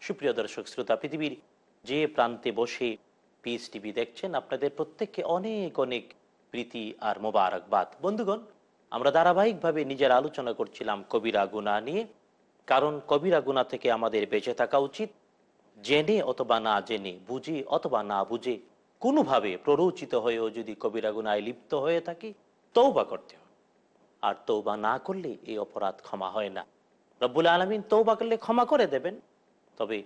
সুপ্রিয় দর্শক, শ্রোতা, পৃথিবীর যে প্রান্তে বসে পিস টিভি দেখছেন, আপনাদের প্রত্যেককে অনেক অনেক প্রীতি আর মোবারকবাদ। বন্ধুগণ, আমরা ধারাবাহিকভাবে নিজের আলোচনা করছিলাম কবিরা গুণা নিয়ে। কারণ কবিরা গুণা থেকে আমাদের বেঁচে থাকা উচিত। জেনে অথবা না জেনে, বুঝে অথবা না বুঝে কোনোভাবে প্ররোচিত হয়েও যদি কবিরা গুণায় লিপ্ত হয়ে থাকি তৌবা করতে হবে। আর তৌবা না করলে এই অপরাধ ক্ষমা হয় না। রব্বুল আলমিন তৌবা করলে ক্ষমা করে দেবেন। তবে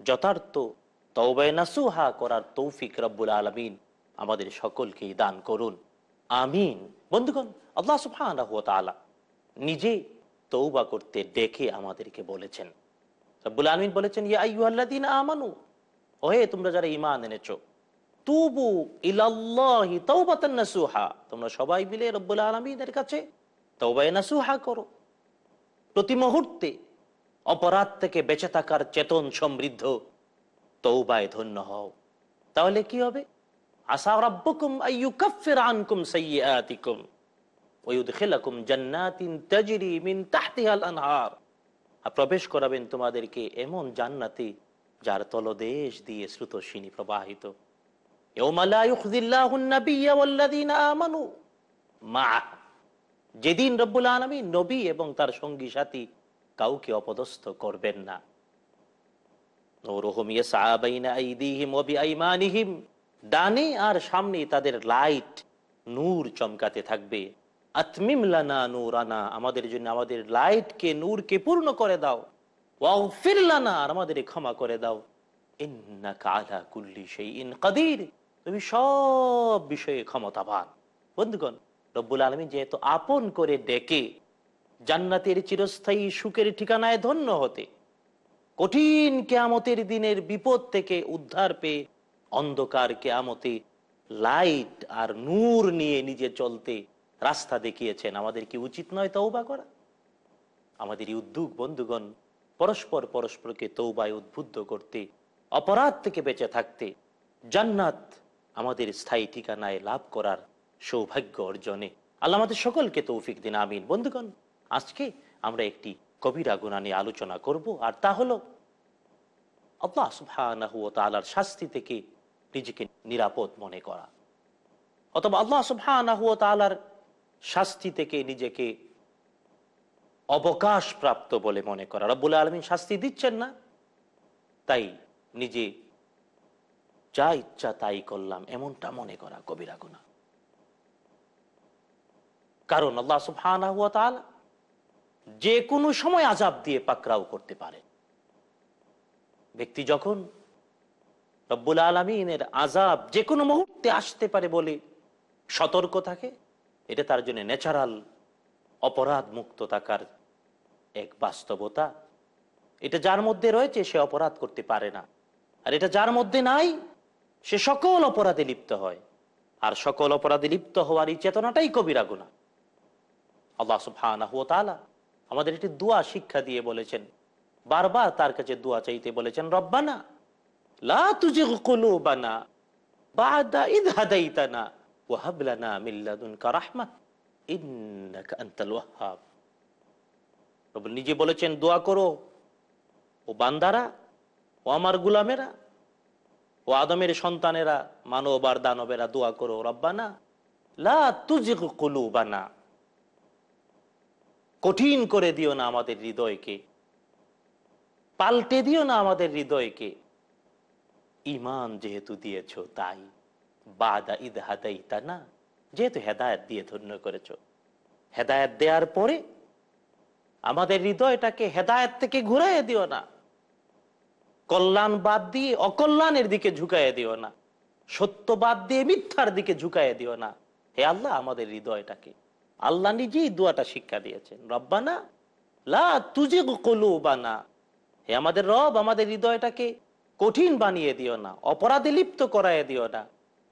যথার্থ তৌবায় নাসুহা করার তৌফিক রব্বুল আলমিন আমাদের সকলকেই দান করুন। আমিন। বন্ধুগণ, আল্লাহ সুফান নিজে তৌবা করতে ডেকে আমাদেরকে বলেছেন। রব্বুল আলমিন বলেছেন, ইয়া আমানু, ওহে তোমরা যারা ইমান এনেছ, তুবু ইলাল্লাহি তৌবাতান নাসুহা। তোমরা সবাই মিলে রব্বুল আলমিনের কাছে তৌবায় নাসুহা করো। প্রতি মুহূর্তে অপরাধ থেকে বেঁচে থাকার চেতন সমৃদ্ধ তৌবায় ধন্য হও। তাহলে কি হবে? আসা আনকুম আনহার। প্রবেশ করাবেন তোমাদেরকে এমন জান্নাতে যার তলদেশ দিয়ে শ্রুতসিনী প্রবাহিত। আমানু মা'আ যেদিন রব্বুল আলমী নবী এবং তার সঙ্গী সাথী কাউকে অপদস্থ করবেন না। ডানে আর সামনে তাদের লাইট নূর চমকাতে থাকবে। আতমিমলানা নূর আনা আমাদের জন্য আমাদের লাইটকে নূরকে পূর্ণ করে দাও। ওয়াও ফিরলানা আর আমাদের ক্ষমা করে দাও। কুল্লি সেই ইন কাদির। তুমি সব বিষয়ে ক্ষমতাবান। বন্ধুগণ রব্বুল আলমী যেহেতু আপন করে ডেকে জান্নাতের চিরস্থায়ী সুখের ঠিকানায় ধন্য হতে কঠিন কেয়ামতের দিনের বিপদ থেকে উদ্ধার পেয়ে অন্ধকার কেয়ামতে লাইট আর নূর নিয়ে নিজে চলতে রাস্তা দেখিয়েছেন। আমাদের কি উচিত নয় তৌবা করা? আমাদের এই উদ্যোগ, বন্ধুগণ, পরস্পর পরস্পরকে তৌবায় উদ্বুদ্ধ করতে, অপরাধ থেকে বেঁচে থাকতে জান্নাত আমাদের স্থায়ী ঠিকানায় লাভ করার সৌভাগ্য অর্জনে। আল্লাহ আমাদের সকলকে তৌফিক দিন, আমিন। বন্ধুগণ, আজকে আমরা একটি কবিরা গুণা নিয়ে আলোচনা করব, আর তা হলো আল্লাহ শাস্তি থেকে নিজেকে নিরাপদ মনে করা। অথবা আল্লাহ সুবহানার শাস্তি থেকে নিজেকে অবকাশ প্রাপ্ত বলে মনে করা। রব্বুল আলমিন শাস্তি দিচ্ছেন না, তাই নিজে যা ইচ্ছা তাই করলাম, এমনটা মনে করা কবিরা গুণা কারণ আল্লাহ সুফান যে কোনো সময় আজাব দিয়ে পাকরাও করতে পারে। ব্যক্তি যখন রব্বুল আলমিনের আজাব যে কোনো মুহূর্তে আসতে পারে বলে সতর্ক থাকে, এটা তার জন্য ন্যাচারাল অপরাধ মুক্ত থাকার এক বাস্তবতা। এটা যার মধ্যে রয়েছে, সে অপরাধ করতে পারে না। আর এটা যার মধ্যে নাই, সে সকল অপরাধে লিপ্ত হয়। আর সকল অপরাধে লিপ্ত হওয়ার এই চেতনাটাই কবিরা গুণা আল্লাহ সুফানা আমাদের একটি দোয়া শিক্ষা দিয়ে বলেছেন। বারবার তার কাছে দোয়া চাইতে বলেছেন, রব্বানা তুজে নিজে বলেছেন, দোয়া করো, ও বান্দারা, ও আমার গুলামেরা, ও আদমের সন্তানেরা মানব আর দানবেরা দোয়া করো, রব্বানা লা তুজিগ কুলুবানা কঠিন করে দিও না আমাদের হৃদয়কে, পাল্টে দিও না আমাদের হৃদয়কে। ইমান যেহেতু দিয়েছ, তাই বাদা ঈদ হাদাইতা না, যেহেতু হেদায়ত দিয়ে ধন্য করেছ। হেদায়ত দেওয়ার পরে আমাদের হৃদয়টাকে হেদায়ত থেকে ঘুরাইয়ে দিও না। কল্যাণ বাদ দিয়ে অকল্যাণের দিকে ঝুঁকাইয়ে দিও না। সত্য বাদ দিয়ে মিথ্যার দিকে ঝুঁকাইয়ে দিও না। হে আল্লাহ, আমাদের হৃদয়টাকে আল্লাহ নিজেই দোয়াটা শিক্ষা দিয়েছেন, রব্বানা লা তুজে কলু বানা হে আমাদের রব, আমাদের হৃদয়টাকে কঠিন বানিয়ে দিও না, অপরাধে লিপ্ত করাইয়ে দিও না।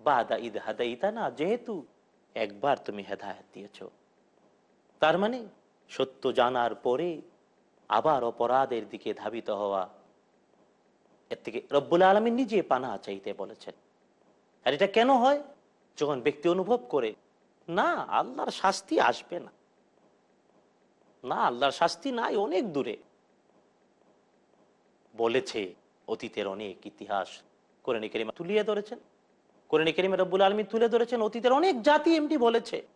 বাদা ঈদ হাদাইতা না যেহেতু একবার তুমি হেদায়ত দিয়েছ। তার মানে সত্য জানার পরে আবার অপরাধের দিকে ধাবিত হওয়া, এর থেকে রব্বুল আলমী নিজে পানা চাইতে বলেছেন। আর এটা কেন হয়? যখন ব্যক্তি অনুভব করে না, আল্লাহর শাস্তি আসবে না। না, আল্লাহর শাস্তি নাই, অনেক দূরে। বলেছে অতীতের অনেক ইতিহাস। কোরআন কেরিমা তুলিয়ে ধরেছেন। কোরআন কেরিমা রব্বুল আলমী তুলে ধরেছেন, অতীতের অনেক জাতি এমনি বলেছে।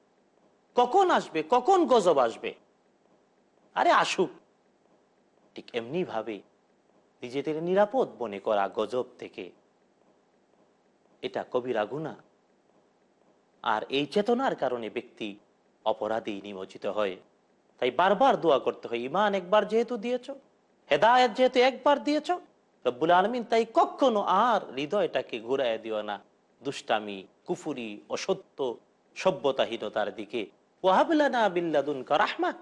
কখন আসবে, কখন গজব আসবে? আরে আসুক। ঠিক এমনি ভাবে নিজেদের নিরাপদ মনে করা গজব থেকে। এটা কবিরা গুণা আর এই চেতনার কারণে ব্যক্তি অপরাধী নিমজ্জিত হয়। তাই বারবার দোয়া করতে হয় ইমান একবার যেহেতু দিয়েছ, হেদায়ত যেহেতু একবার দিয়েছ, রব্বুল আলমিন, তাই কখনো আর হৃদয়টাকে ঘুরাই দিও না। দুষ্টামি, কুফুরি, অসত্য, সভ্যতাহীনতার দিকে। রাহমা।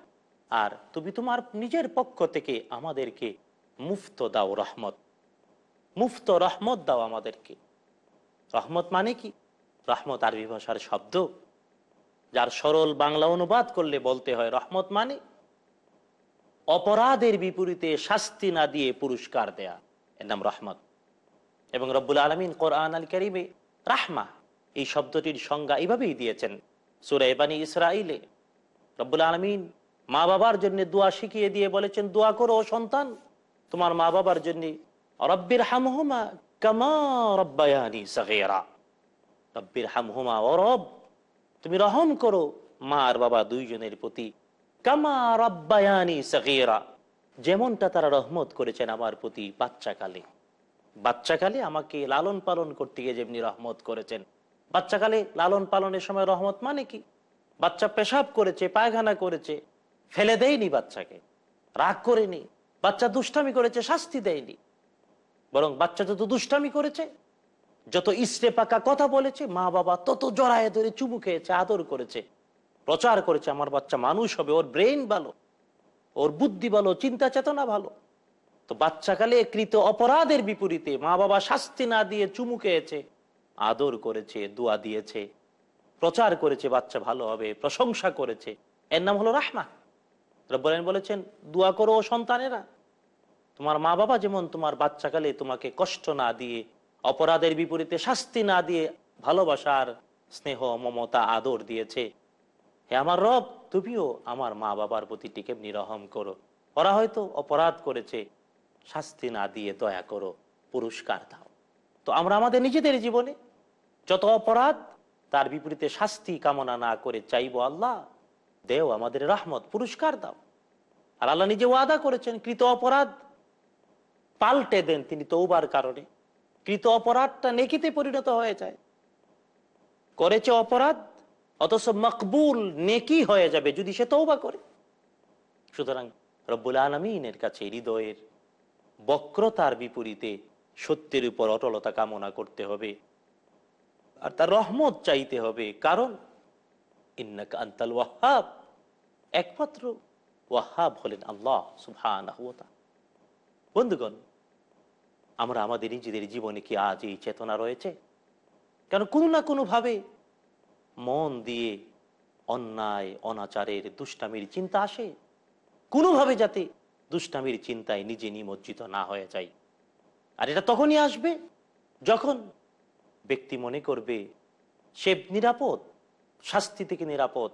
আর তুমি তোমার নিজের পক্ষ থেকে আমাদেরকে মুফত দাও রহমত। মুফত রহমত দাও আমাদেরকে। রহমত মানে কি? রহমত আরবি ভাষার শব্দ, যার সরল বাংলা অনুবাদ করলে বলতে হয় রহমত মানে অপরাধের বিপরীতে শাস্তি না দিয়ে পুরস্কার দেয়া। এর নাম রহমত। এবং রব্বুল আলমিন কোরআন আল করিমে রাহমা, এই শব্দটির সংজ্ঞা এইভাবেই দিয়েছেন। সুরাইবানী ইসরাইলে রব্বুল আলমিন মা বাবার জন্য দোয়া শিখিয়ে দিয়ে বলেছেন, দোয়া করো সন্তান, তোমার মা বাবার জন্য রব্বির হামহুমা কামা রব্বায়ানি সাগেরা। রব্বির হামহুমা ও রব, তুমি রহম করো মা আর বাবা দুইজনের প্রতি। কামা রব্বায়ানি সাগেরা, যেমনটা তারা রহমত করেছেন আমার প্রতি বাচ্চাকালে। বাচ্চাকালে আমাকে লালন পালন করতে গিয়ে যেমনি রহমত করেছেন। বাচ্চাকালে লালন পালনের সময় রহমত মানে কি? বাচ্চা পেশাব করেছে, পায়খানা করেছে, ফেলে দেয়নি বাচ্চাকে, রাগ করেনি, বাচ্চা দুষ্টামি করেছে, শাস্তি দেয়নি। বরং বাচ্চা যত দুষ্টামি করেছে যত ইস্টে পাকা কথা বলেছে, মা বাবা তত জড়ায় ধরে চুমু খেয়েছে, আদর করেছে, প্রচার করেছে, আমার বাচ্চা মানুষ হবে, ওর ব্রেন ভালো, ওর বুদ্ধি ভালো, চিন্তা চেতনা ভালো। তো বাচ্চাকালে কৃত অপরাধের বিপরীতে মা বাবা শাস্তি না দিয়ে চুমু খেয়েছে, আদর করেছে, দোয়া দিয়েছে, প্রচার করেছে, বাচ্চা ভালো হবে, প্রশংসা করেছে। এর নাম হলো রাহমা রব্বরান বলেছেন, দোয়া করো সন্তানেরা। তোমার মা বাবা যেমন তোমার বাচ্চাকালে তোমাকে কষ্ট না দিয়ে অপরাধের বিপরীতে শাস্তি না দিয়ে ভালোবাসার স্নেহ, মমতা, আদর দিয়েছে। হে আমার রব, তুমিও আমার মা বাবার প্রতি টিকে নিরহম করো। ওরা হয়তো অপরাধ করেছে, শাস্তি না দিয়ে দয়া করো, পুরস্কার দাও। তো আমরা আমাদের নিজেদের জীবনে যত অপরাধ, তার বিপরীতে শাস্তি কামনা না করে চাইব আল্লাহ, দেও আমাদের রহমত, পুরস্কার দাও। আর আল্লাহ নিজে ওয়াদা করেছেন, কৃত অপরাধ পাল্টে দেন তিনি তৌবার কারণে। কৃত অপরাধটা নেকিতে পরিণত হয়ে যায়। করেছে অপরাধ, অথচ মকবুল নেকি হয়ে যাবে যদি সে তৌবা করে। সুতরাং রব্বুল আলমিনের কাছে হৃদয়ের বক্রতার বিপরীতে সত্যের উপর অটলতা কামনা করতে হবে। আর তার রহমত চাইতে হবে। কারণ ইন্নাকা আন্তাল ওয়াহাব, একমাত্র ওয়াহাব হলেন আল্লাহ সুবহান বন্ধুগণ আমরা আমাদের নিজেদের জীবনে কি আজ এই চেতনা রয়েছে? কারণ কোনো না কোনোভাবে মন দিয়ে অন্যায়, অনাচারের, দুষ্টামির চিন্তা আসে? কোনোভাবে যাতে দুষ্টামির চিন্তায় নিজে নিমজ্জিত না হয়ে যায় আর এটা তখনই আসবে যখন ব্যক্তি মনে করবে, সে নিরাপদ, শাস্তি থেকে নিরাপদ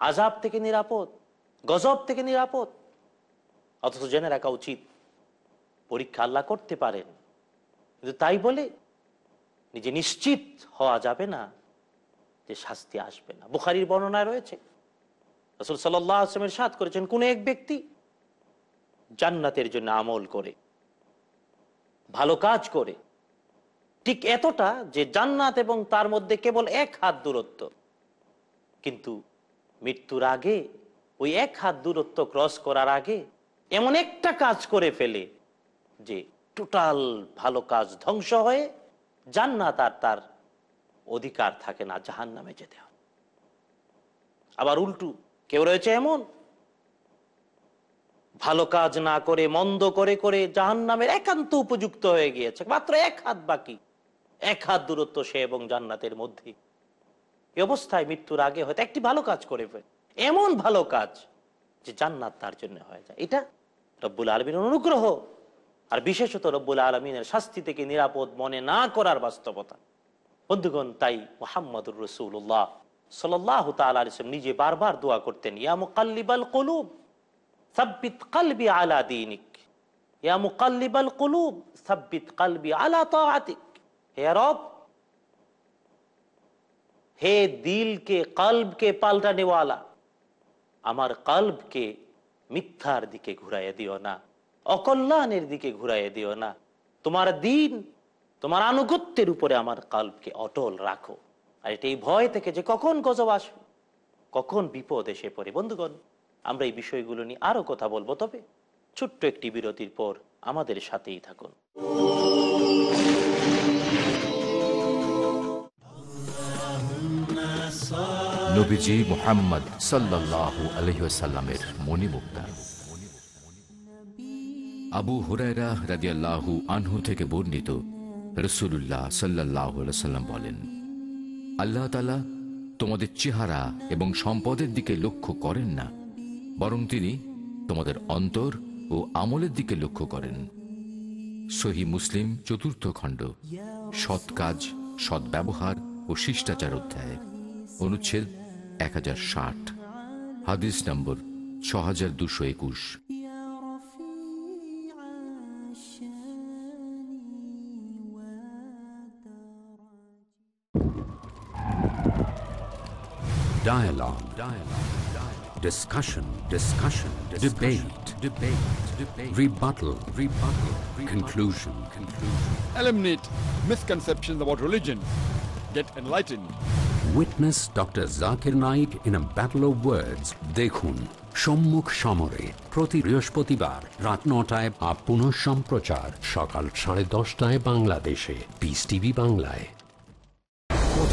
আজাব থেকে নিরাপদ, গজব থেকে নিরাপদ। অথচ জেনে রাখা উচিত পরীক্ষা আল্লাহ করতে পারেন। কিন্তু তাই বলে নিজে নিশ্চিত হওয়া যাবে না যে শাস্তি আসবে না। বুখারির বর্ণনা রয়েছে, রসুল সাল্লামের সাথ করেছেন, কোন এক ব্যক্তি জান্নাতের জন্য আমল করে, ভালো কাজ করে, ঠিক এতটা যে জান্নাত এবং তার মধ্যে কেবল এক হাত দূরত্ব, কিন্তু মৃত্যুর আগে ওই এক হাত দূরত্ব ক্রস করার আগে এমন একটা কাজ করে ফেলে যে টোটাল ভালো কাজ ধ্বংস হয়ে জান্নাত আর তার অধিকার থাকে না জাহান নামে যেতে হয়। আবার উল্টু, কেউ রয়েছে এমন? ভালো কাজ না করে, মন্দ করে করে জাহান নামের একান্ত উপযুক্ত হয়ে গিয়েছে। মাত্র এক হাত বাকি। এক হাত দূরত্ব সে এবং জান্নাতের মধ্যে। এ অবস্থায় মৃত্যুর আগে হয়তো একটি ভালো কাজ করে ফেলে। এমন ভালো কাজ যে জান্নাত তার জন্য হয়ে যায়। এটা রব্বুল আলমীর অনুগ্রহ। আর বিশেষত রব্বুল আলমিনের শাস্তি থেকে নিরাপদ মনে না করার বাস্তবতা। বন্ধুগণ, তাই মোহাম্মদুর রসুল্লাহ সাল্লাহ তালাম নিজে বারবার দোয়া করতেন, ইয়া মুকাল্লিবাল কলুব, সাব্বিত কালবি আলা দিনিক, ইয়া মুকাল্লিবাল কলুব, সাব্বিত কালবি আলা তাআতিক। হে রব, হে দিলকে, কলবকে পাল্টানে ওয়ালা আমার কলবকে মিথ্যার দিকে ঘুরাইয়া দিও না। অকল্যাণের দিকে ঘুরাইয়া দিও না। তোমার দিন, তোমার আনুগত্যের উপরে আমার কল্পকে অটল রাখো। আর এটা এই ভয় থেকে যে কখন গজব আসবে, কখন বিপদ এসে পড়ে। বন্ধুগণ, আমরা এই বিষয়গুলো নিয়ে আরও কথা বলব, তবে ছোট্ট একটি বিরতির পর আমাদের সাথেই থাকুন। মোহাম্মদ সাল্লাহ আলহিসাল্লামের মণিমুক্তা। আবু হুরায়রা রাদিয়াল্লাহু আনহু থেকে বর্ণিত রসুল্লাহ সাল্লাহ সাল্লাম বলেন, আল্লাহ তালা তোমাদের চেহারা এবং সম্পদের দিকে লক্ষ্য করেন না, বরং তিনি তোমাদের অন্তর ও আমলের দিকে লক্ষ্য করেন। সহি মুসলিম চতুর্থ খণ্ড, সৎ কাজ, সৎ ব্যবহার ও শিষ্টাচার অধ্যায়, অনুচ্ছেদ এক হাজার ষাট, হাদিস নম্বর ছ হাজার দুশো একুশ। Dialogue. Dialogue. Dialogue. Discussion. Discussion. Discussion. Debate. Debate. Debate. Rebuttal. Rebuttal. Conclusion. Conclusion. Eliminate misconceptions about religion. Get enlightened. Witness Dr. Zakir Naik in a battle of words. দেখুন সম্মুখ সমরে প্রতি বৃহস্পতিবার রাত নটায় বা পুনঃ সম্প্রচার সকাল সাড়ে দশটায় বাংলাদেশে পিস টিভি বাংলায়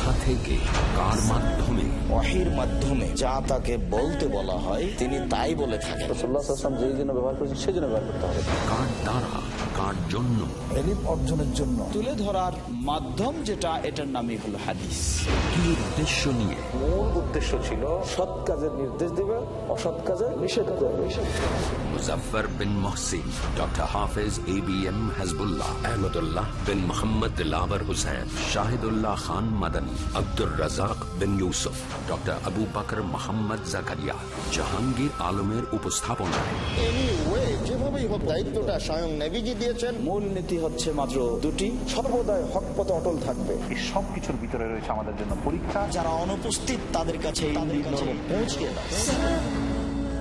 কোথা থেকে কার মাধ্যমে? অহির মাধ্যমে। যা তাকে বলতে বলা হয় তিনি তাই বলে থাকেন। রসুল্লাহাম যেই জন্য ব্যবহার করেছেন সেই জন্য ব্যবহার করতে হবে। কার দ্বারা? কার জন্য। এলিম অর্জনের জন্য। তুলে ধরার মাধ্যম যেটা এটার নামই হলো হাদিস। কি উদ্দেশ্য নিয়ে? মূল উদ্দেশ্য ছিল সৎ কাজের নির্দেশ দিবে অসৎ কাজের নিষেধ করবে। Muzaffar bin Mohsin doctor Hafez A B M Hizbullah Ahmadullah bin Mohammad Dilwar Hussain Shahidullah Khan Madani Abdur Razzak bin Yusuf doctor Abu Bakar Mohammad Zakaria. Jahangir আলমের উপস্থাপনায়। যেভাবেই হোক দায়িত্বটা স্বয়ং নেভিজি দিয়েছেন। মূল নীতি হচ্ছে মাত্র দুটি। সর্বদাই হক পথে অটল থাকবে। এই সব কিছুর ভিতরে রয়েছে আমাদের জন্য পরীক্ষা। যারা অনুপস্থিত তাদের কাছে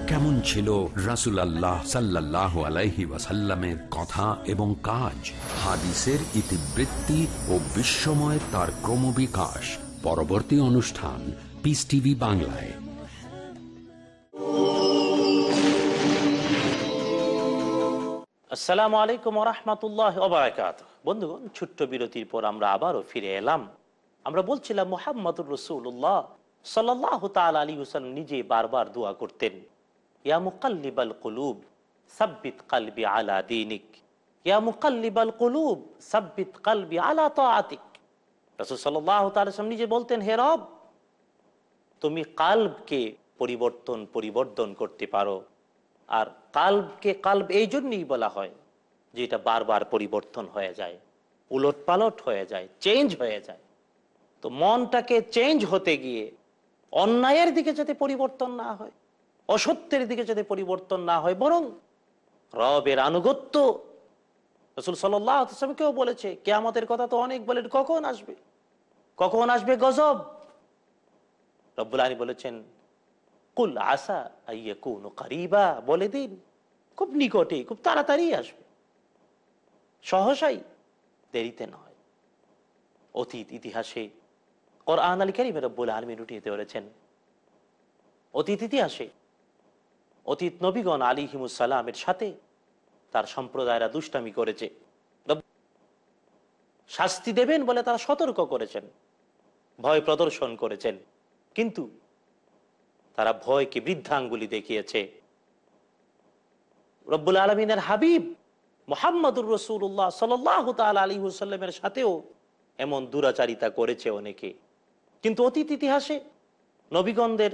কেমন ছিল রাসুল আল্লাহ সাল্লাহ আলাইহি ওয়াসাল্লামের কথা এবং কাজ? হাদিসের ইতিবৃত্তি ও বিশ্বময় তার ক্রমবিকাশ। পরবর্তী অনুষ্ঠান পিস টিভি বাংলায়। আসসালামু আলাইকুম রহমতুল্লাহ ওবরাকাত বন্ধুগণ, ছোট্ট বিরতির পর আমরা আবারও ফিরে এলাম। আমরা বলছিলাম, মোহাম্মদুর রসুল্লাহ সাল্লাহ তাল আলী হুসান নিজে বারবার দোয়া করতেন, ইয়া মুকাল্লিবাল কুলুব, সাব্বিত কালবি আলা দিনিক, ইয়া মুকাল্লিবাল কুলুব, সাব্বিত কালবি আলা তাআতিক। রাসূল সাল্লাল্লাহু তাআলা সাল্লাম নিজে বলতেন, হে রব, তুমি কালবকে পরিবর্তন পরিবর্তন করতে পারো আর কালবকে কালব এই জন্যই বলা হয় যে এটা বারবার পরিবর্তন হয়ে যায় উলট পালট হয়ে যায়, চেঞ্জ হয়ে যায়। তো মনটাকে চেঞ্জ হতে গিয়ে অন্যায়ের দিকে যাতে পরিবর্তন না হয়, অসত্যের দিকে যাতে পরিবর্তন না হয়, বরং রবের আনুগত্য। রসুল সাল্লামকেও বলেছে কে আমাদের কথা তো অনেক বলেন, কখন আসবে? কখন আসবে গজব? রব্বুল আলী বলেছেন কুল আসা আইয়া বলে দিন। খুব নিকটে, খুব তাড়াতাড়ি আসবে। সহসাই দেরিতে নয়। অতীত ইতিহাসে কোরআন আলী কারিম রব্বুল আলমিন উঠিয়ে বলেছেন, অতীত ইতিহাসে অতীত নবীগণ আলী হিমুসালামের সাথে তার সম্প্রদায়রা দুষ্টামি করেছে। শাস্তি দেবেন বলে তারা সতর্ক করেছেন, ভয় প্রদর্শন করেছেন। কিন্তু তারা ভয়কে বৃদ্ধাঙ্গুলি দেখিয়েছে। রব্বুল আলমিনের হাবিব মোহাম্মদুর রসুল্লাহ সাল্লাহ তাল আলী হুসাল্লামের সাথেও এমন দুরাচারিতা করেছে অনেকে। কিন্তু অতীত ইতিহাসে নবীগণদের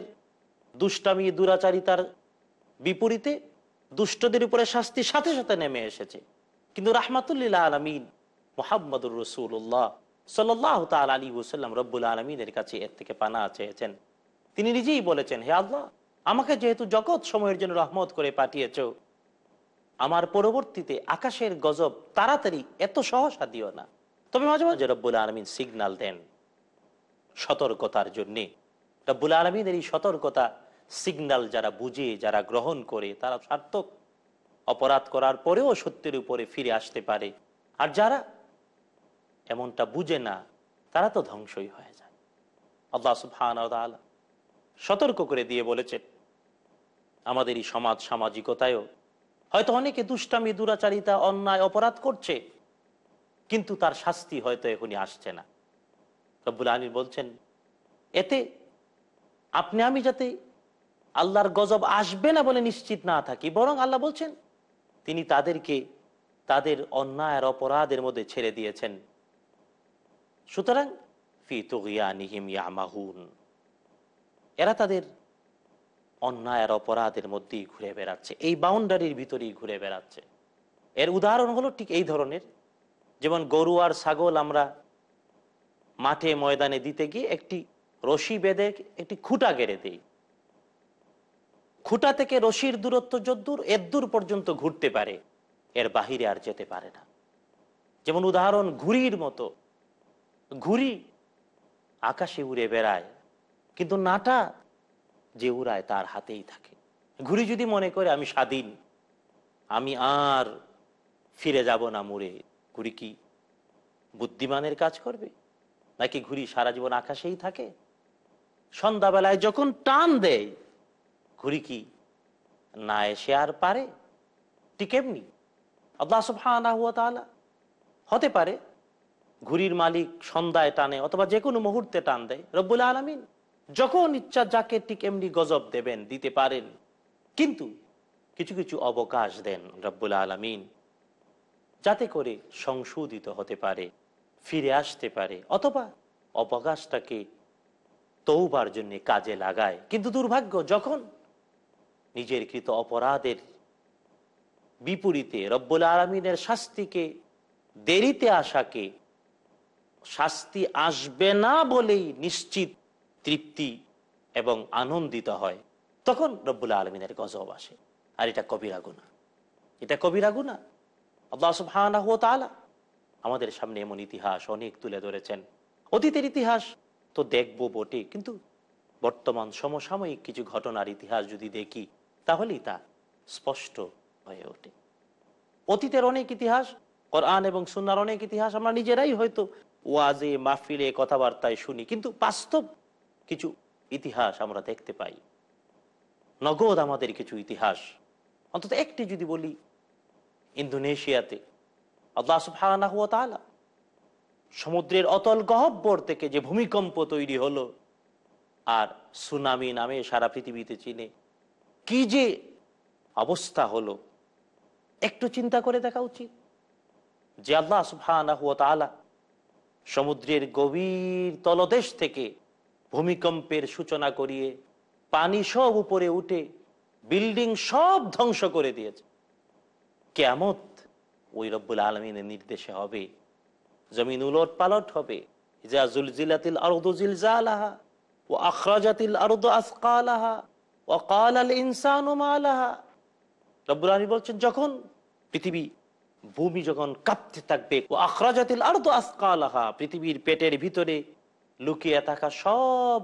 দুষ্টামি, দুরাচারিতার বিপরীতে দুষ্টদের উপরে শাস্তি সাথে সাথে নেমে এসেছে। কিন্তু রাহমাতুল্লিল্লাহ আলমিন মোহাম্মদুর রসুল্লাহ সাল্লাহ তাল আলী হুসাল্লাম রব্বুল আলমিনের কাছে এর থেকে পানা চেয়েছেন। তিনি নিজেই বলেছেন, হে আল্লাহ, আমাকে যেহেতু জগৎ সময়ের জন্য রহমত করে পাঠিয়েছ, আমার পরবর্তীতে আকাশের গজব তাড়াতাড়ি এত সহসা দিও না। তবে মাঝে মাঝে রব্বুল আলমিন সিগনাল দেন সতর্কতার জন্যে। রব্বুল আলমিনের এই সতর্কতা সিগনাল যারা বুঝে, যারা গ্রহণ করে, তারা সার্থক। অপরাধ করার পরেও সত্যের উপরে ফিরে আসতে পারে। আর যারা এমনটা বুঝে না, তারা তো ধ্বংসই হয়ে যায়। আল্লাহ সুবহান সতর্ক করে দিয়ে বলেছেন আমাদের এই সমাজ সামাজিকতায়ও হয়তো অনেকে দুষ্টামি, দুরাচারিতা, অন্যায়, অপরাধ করছে, কিন্তু তার শাস্তি হয়তো এখনই আসছে না। রব্বুল আলী বলছেন, এতে আপনি, আমি যাতে আল্লাহর গজব আসবে না বলে নিশ্চিত না থাকি, বরং আল্লাহ বলছেন, তিনি তাদেরকে তাদের অন্যায় আর অপরাধের মধ্যে ছেড়ে দিয়েছেন। সুতরাং ফি তুগিয়ানিহিম ইয়ামাহুন। এরা তাদের অন্যায় আর অপরাধের মধ্যেই ঘুরে বেড়াচ্ছে, এই বাউন্ডারির ভিতরেই ঘুরে বেড়াচ্ছে। এর উদাহরণ হলো ঠিক এই ধরনের, যেমন গরু আর ছাগল আমরা মাঠে ময়দানে দিতে গিয়ে একটি রশি বেঁধে একটি খুঁটা গেড়ে দিই। খুঁটা থেকে রশির দূরত্ব যদ্দূর, এর দূর পর্যন্ত ঘুরতে পারে, এর বাহিরে আর যেতে পারে না। যেমন উদাহরণ, ঘুড়ির মতো, ঘুড়ি আকাশে উড়ে বেড়ায় কিন্তু নাটা যে উড়ায় তার হাতেই থাকে। ঘুড়ি যদি মনে করে আমি স্বাধীন, আমি আর ফিরে যাব না মুড়ে। ঘুরি কি বুদ্ধিমানের কাজ করবে? নাকি ঘুড়ি সারা জীবন আকাশেই থাকে? সন্ধ্যাবেলায় যখন টান দেয় ঘুরি কি না এসে আর পারে? ঠিক এমনি। তাআলা হতে পারে, ঘুড়ির মালিক সন্ধ্যায় টানে অথবা যে কোনো মুহূর্তে টান দেয়। রব্বুল আলমিন যখন ইচ্ছা যাকে ঠিক এমনি গজব দেবেন, দিতে পারেন। কিন্তু কিছু কিছু অবকাশ দেন রব্বুল আলমিন, যাতে করে সংশোধিত হতে পারে, ফিরে আসতে পারে, অথবা অবকাশটাকে তৌবার জন্য কাজে লাগায়। কিন্তু দুর্ভাগ্য, যখন নিজের কৃত অপরাধের বিপরীতে রব্বুল আলমিনের শাস্তিকে দেরিতে আসাকে শাস্তি আসবে না বলেই নিশ্চিত তৃপ্তি এবং আনন্দিত হয়, তখন রব্বুল আলমিনের গজব আসে। আর এটা কবিরা এটা কবিরা আল্লাহ আমাদের সামনে এমন ইতিহাস অনেক তুলে ধরেছেন। অতীতের ইতিহাস তো দেখব বটে, কিন্তু বর্তমান সমসাময়িক কিছু ঘটনার ইতিহাস যদি দেখি, তাহলেই তা স্পষ্ট হয়ে ওঠে। অতীতের অনেক ইতিহাস, কোরআন এবং সুন্নার অনেক ইতিহাস আমরা নিজেরাই হয়তো ওয়াজে, মাহফিলে কথাবার্তায় শুনি, কিন্তু বাস্তব কিছু ইতিহাস আমরা দেখতে পাই। নগদ আমাদের কিছু ইতিহাস। অন্তত একটি যদি বলি, ইন্দোনেশিয়াতে। সমুদ্রের অতল গহব্বর থেকে যে ভূমিকম্প তৈরি হলো আর সুনামি নামে সারা পৃথিবীতে চিনে, কি যে অবস্থা হলো, একটু চিন্তা করে দেখা উচিত যে আল্লাহ সুবহানাহু ওয়া তাআলা সমুদ্রের গভীর তলদেশ থেকে ভূমিকম্পের সূচনা করিয়ে পানি সব উপরে উঠে বিল্ডিং সব ধ্বংস করে দিয়েছে। কেমত ওই রব্বুল আলমিনের নির্দেশে হবে। জমিন উলট পালট হবে। ইজা জুলজিলাতিল আরদু জিলজালাহা ও আখরাজাতিল আরদু আসকালাহা ও কাল আল ইনসানু রব্বুল আলী বলছেন, যখন পৃথিবী ভূমি যখন কাঁপতে থাকবে ও আখরাজাতিল আরদু আসকালাহা, পৃথিবীর পেটের ভিতরে লুকিয়ে থাকা সব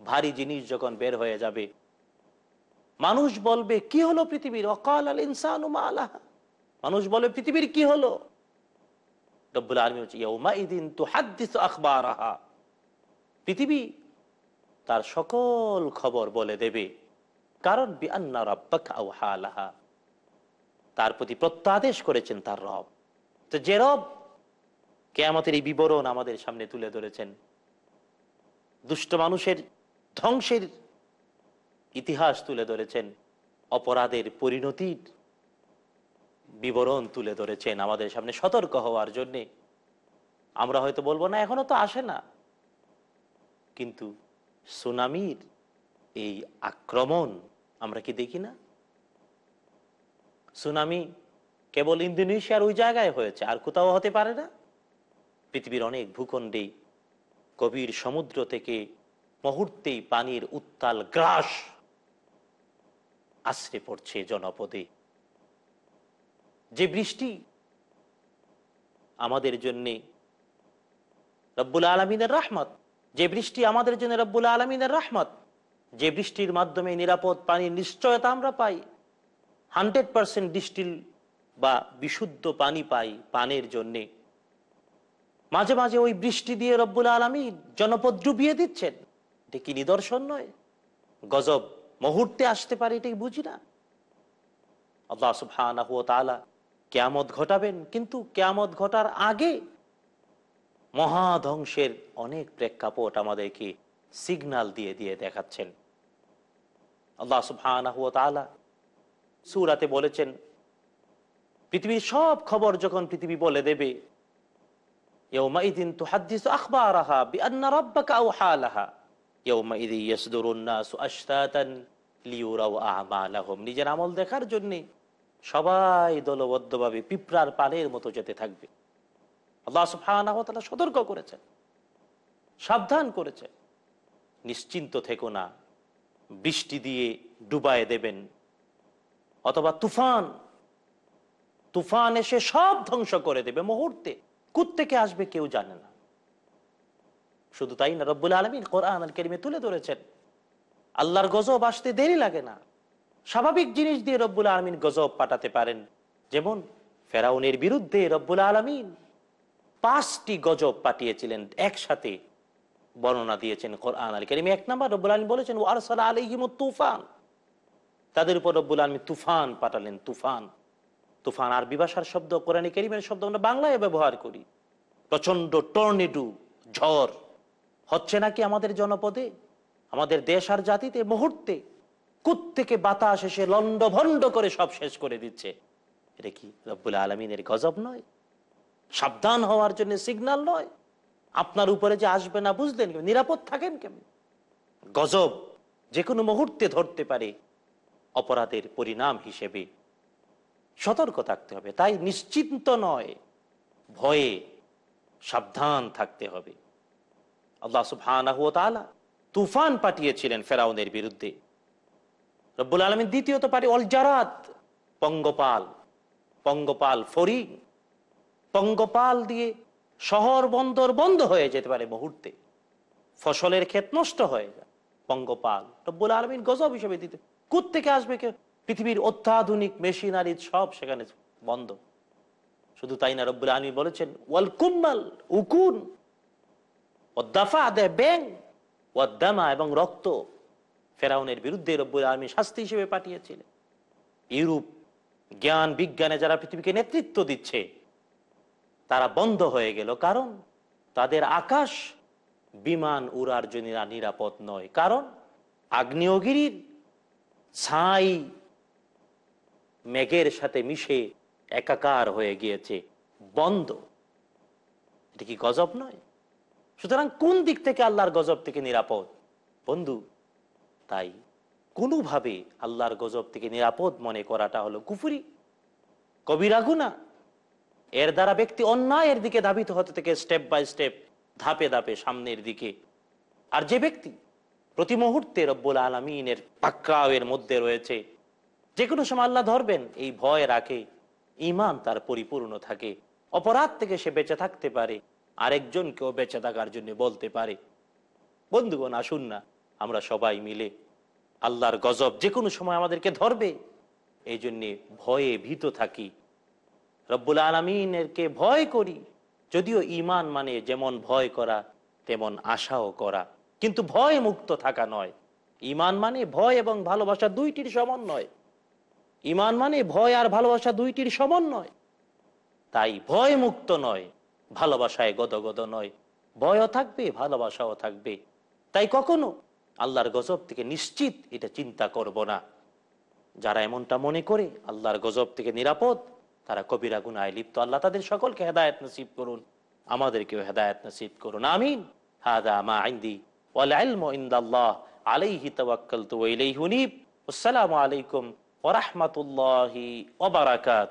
ভারী জিনিস যখন বের হয়ে যাবে, মানুষ বলবে, কি হলো পৃথিবীর? অকাল আল ইনসানু মানুষ বলে, পৃথিবীর কি হলো? রব্বুল আলমী হচ্ছে পৃথিবী তার সকল খবর বলে দেবে, কারণ তার প্রতি প্রত্যাদেশ করেছেন তার রব। তো যে রব কেয়ামতের এই বিবরণ আমাদের সামনে তুলে ধরেছেন দুষ্ট মানুষের ধ্বংসের ইতিহাস তুলে ধরেছেন, অপরাধের পরিণতির বিবরণ তুলে ধরেছেন আমাদের সামনে সতর্ক হওয়ার জন্যে। আমরা হয়তো বলব, না, এখনও তো আসে না। কিন্তু সুনামির এই আক্রমণ আমরা কি দেখি না? সুনামি কেবল ইন্দোনেশিয়ার ওই জায়গায় হয়েছে, আর কোথাও হতে পারে না? পৃথিবীর অনেক ভূখণ্ডেই গভীর সমুদ্র থেকে মুহূর্তেই পানির উত্তাল গ্রাস আশ্রে পড়ছে জনপদে। যে বৃষ্টি আমাদের জন্যে রব্বুল আলমিনের রাহমত, যে বৃষ্টি আমাদের জন্য রব্বুল আলমিনের রাহমত, যে বৃষ্টির মাধ্যমে নিরাপদ পানির নিশ্চয়তা আমরা পাই, হান্ড্রেড পার্সেন্ট ডিস্টিল বা বিশুদ্ধ পানি পাই পানের জন্যে। মাঝে মাঝে ওই বৃষ্টি দিয়ে রব্বুল আলমী জনপদ ডুবিয়ে দিচ্ছেন। এটা কি নিদর্শন নয়? গজব মুহূর্তে আসতে পারে এটাই বুঝি না। আল্লাহ তাআলা কেয়ামত ঘটাবেন, কিন্তু কেয়ামত ঘটার আগে মহাধ্বংসের অনেক প্রেক্ষাপট আমাদেরকে সিগনাল দিয়ে দিয়ে দেখাচ্ছেন। আল্লাহ তাআলা সূরাতে বলেছেন, পৃথিবীর সব খবর যখন পৃথিবী বলে দেবে নিজের আমল দেখার জন্যে সবাই দলবদ্ধভাবে পিঁপড়ার পানের মতো যেতে থাকবে। সতর্ক করেছেন, সাবধান করেছে নিশ্চিন্ত থেকো না, বৃষ্টি দিয়ে ডুবায় দেবেন, অথবা তুফান তুফান এসে সব ধ্বংস করে দেবে মুহূর্তে। থেকে আসবে কেউ জানে না। শুধু তাই না, রব্বুল আলমিন কোরআন আল কেরিমে তুলে ধরেছেন, আল্লাহর গজব আসতে দেরি লাগে না। স্বাভাবিক জিনিস দিয়ে রব্বুল আলমিন গজব পাঠাতে পারেন। যেমন ফেরাউনের বিরুদ্ধে রব্বুল আলমিন পাঁচটি গজব পাঠিয়েছিলেন, একসাথে বর্ণনা দিয়েছেন কোরআন আল কেরিমে। এক নম্বর, রব্বুল আলম বলেছেন ওয়ারসালা আলহিম তুফান। তাদের উপর রব্বুল আলমী তুফান পাঠালেন, তুফান। তুফান আরবি ভাষার শব্দ, কোরআন কেরিমের শব্দ আমরা বাংলায় ব্যবহার করি। প্রচণ্ড টর্নেডু, ঝড়। হচ্ছে নাকি আমাদের জনপদে, আমাদের দেশ আর জাতিতে মুহূর্তে থেকে বাতাস এসে লন্ড ভন্ড করে সব শেষ করে দিচ্ছে। এটা কি রব্বুল আলমিনের গজব নয়? সাবধান হওয়ার জন্য সিগনাল নয়? আপনার উপরে যে আসবে না বুঝলেন নিরাপদ থাকেন কেমন? গজব যে কোনো মুহূর্তে ধরতে পারে অপরাধের পরিণাম হিসেবে। সতর্ক থাকতে হবে। তাই নিশ্চিন্ত নয়, ভয়ে সাবধান থাকতে হবে। আল্লাহ ওয়া তাআলা তুফান পাঠিয়েছিলেন ফেরাউনের বিরুদ্ধে। রব্বুল আলমী দ্বিতীয়ত পারি অলজারাত পঙ্গপাল পঙ্গপাল ফরিং পঙ্গপাল দিয়ে শহর বন্দর বন্ধ হয়ে যেতে পারে মুহূর্তে। ফসলের ক্ষেত নষ্ট হয়ে যায়, পঙ্গপাল। রব্বুল আলমিন গজব হিসেবে দিতে থেকে আসবে কে পৃথিবীর অত্যাধুনিক মেশিনারি সব সেখানে বন্ধ। শুধু তাই না, রব্বুল আলমী বলেছেন, ওয়াল কুম্মাল উকুন ওদ্দাফা দে ব্যাং ওয়াদ্দামা এবং রক্ত ফেরাউনের বিরুদ্ধে রব্বুল আলমী শাস্তি হিসেবে পাঠিয়েছিলেন। ইউরোপ জ্ঞান বিজ্ঞানে যারা পৃথিবীকে নেতৃত্ব দিচ্ছে, তারা বন্ধ হয়ে গেল। কারণ? তাদের আকাশ বিমান উড়ার জন্য নিরাপদ নয়। কারণ? আগ্নেয়গিরির ছাই মেঘের সাথে মিশে একাকার হয়ে গিয়েছে। বন্ধ। এটা কি গজব নয়? সুতরাং কোন দিক থেকে আল্লাহর গজব থেকে নিরাপদ? বন্ধু, তাই কোনোভাবে আল্লাহর গজব থেকে নিরাপদ মনে করাটা হলো কুফুরি, কবিরা গুণা। এর দ্বারা ব্যক্তি অন্যায়ের দিকে ধাবিত হতে থেকে স্টেপ বাই স্টেপ, ধাপে ধাপে সামনের দিকে। আর যে ব্যক্তি প্রতি মুহূর্তে রব্বুল আলমিনের পাক্কাওয়ের মধ্যে রয়েছে যে কোনো সময় আল্লাহ ধরবেন, এই ভয় রাখে ইমান তার পরিপূর্ণ থাকে। অপরাধ থেকে সে বেঁচে থাকতে পারে, আরেকজনকেও বেঁচে থাকার জন্য বলতে পারে। বন্ধুগণ, আসুন না, আমরা সবাই মিলে আল্লাহর গজব যে কোনো সময় আমাদেরকে ধরবে, এই জন্যে ভয়ে ভীত থাকি। রব্বুল আলমিনকে ভয় করি, যদিও ইমান মানে যেমন ভয় করা, তেমন আশাও করা। কিন্তু ভয় মুক্ত থাকা নয়। ইমান মানে ভয় এবং ভালোবাসা দুইটির সমন্বয়। ইমান মানে ভয় আর ভালোবাসা দুইটির সমন্বয়। তাই ভয় মুক্ত নয়, ভালোবাসায় গদগদ নয়। ভয়ও থাকবে, ভালোবাসাও থাকবে। তাই কখনো আল্লাহর গজব থেকে নিশ্চিত এটা চিন্তা করব না। যারা এমনটা মনে করে আল্লাহর গজব থেকে নিরাপদ, তারা কবিরা গুনায় লিপ্ত। আল্লাহ তাদের সকলকে হেদায়ত নসিব করুন। আমাদেরকেও হেদায়ত নসিব করুন। আমিন। হাদা মা আইন্দি ওয়াল ইলমু ইনদাল্লাহ আলাইহি ওয়া ইলাইহি আসসালামু আলাইকুম ওয়া রাহমাতুল্লাহি ওয়া